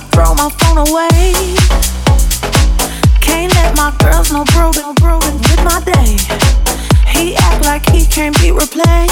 to throw my phone away. Can't let my girls know broken, broken with my day. He act like he can't be replaced.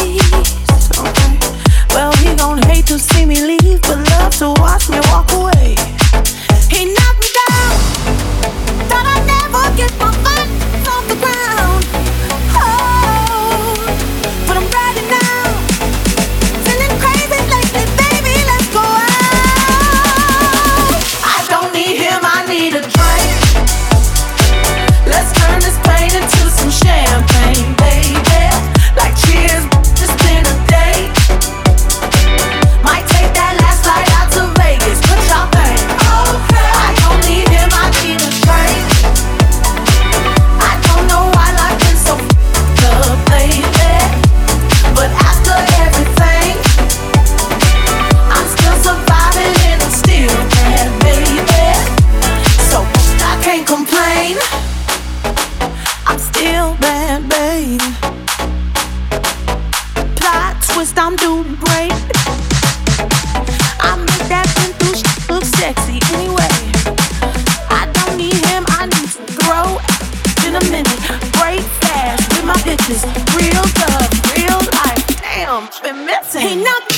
Baby. Plot twist, I'm doing great. I make that through look sexy anyway. I don't need him, I need to grow in a minute. Break fast with my bitches. Real love, real life. Damn, been missing. He knocked